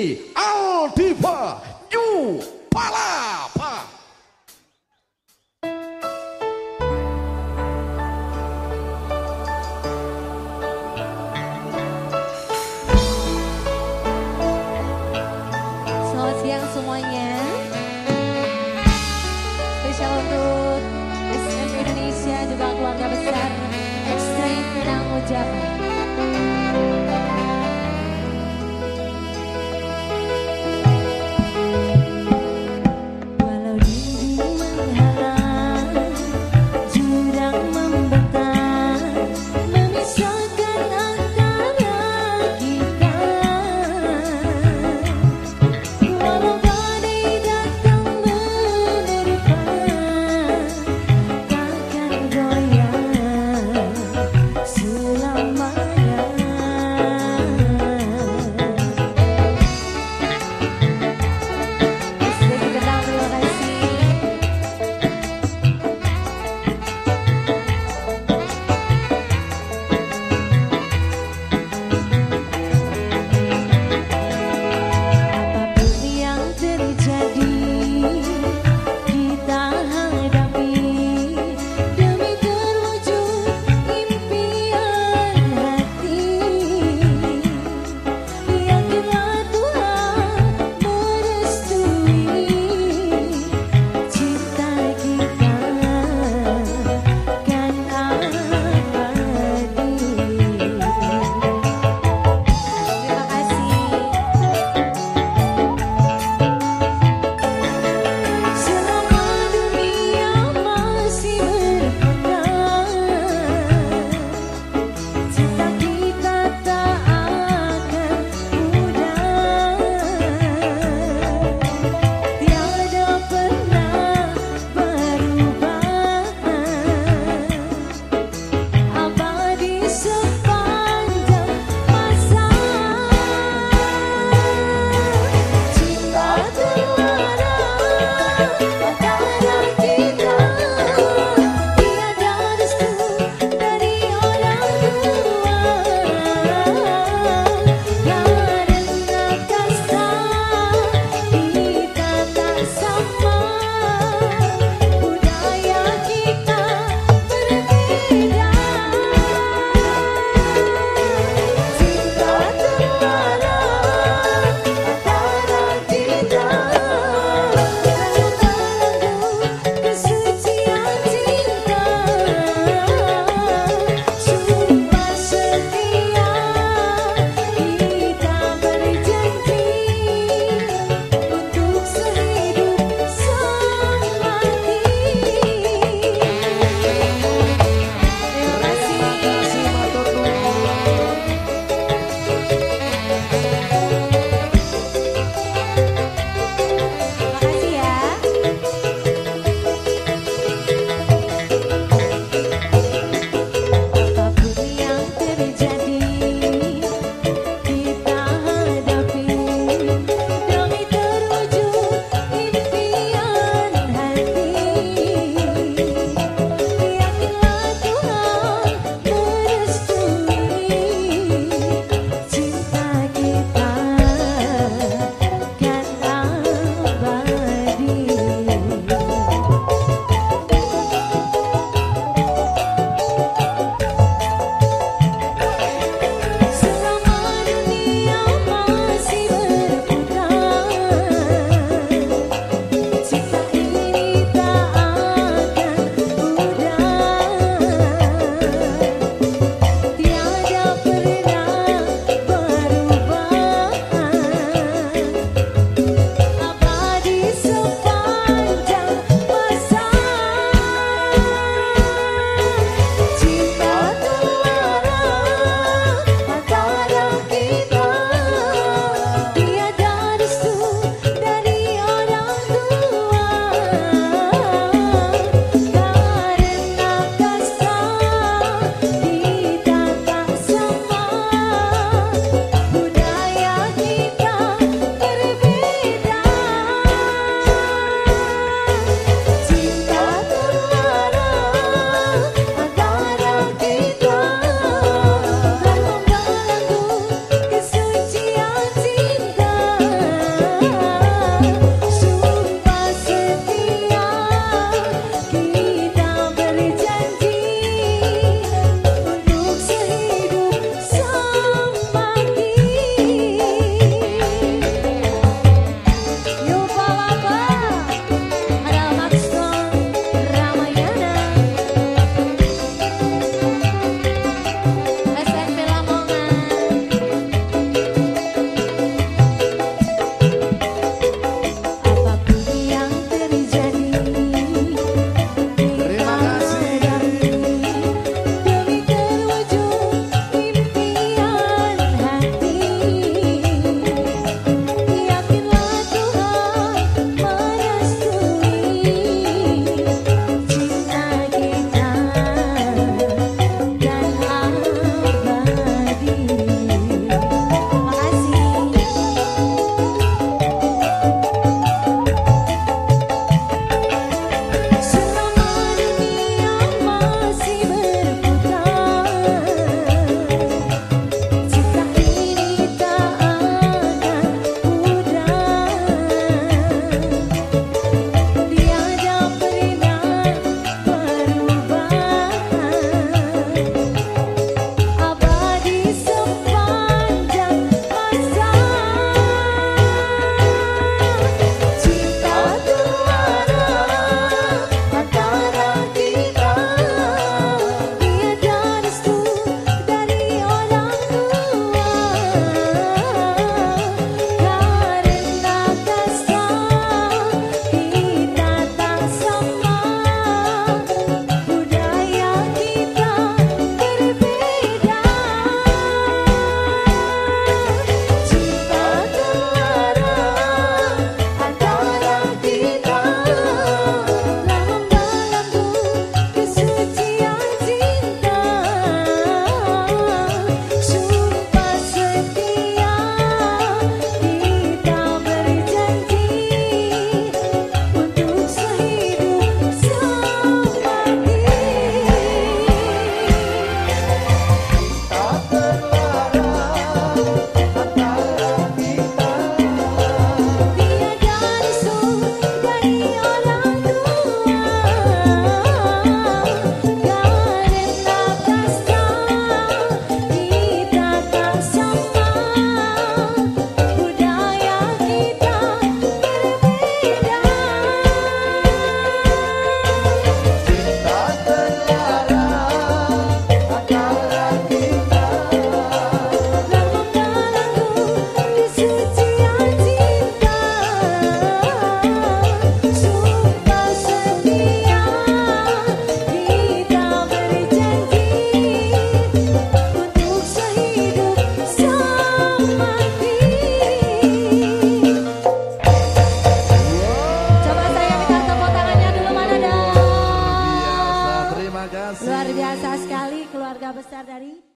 Aldiva New Palapa. Selamat siang semuanya. Spesial untuk SM Indonesia juga keluarga besar ekstrim Minang Ucapan.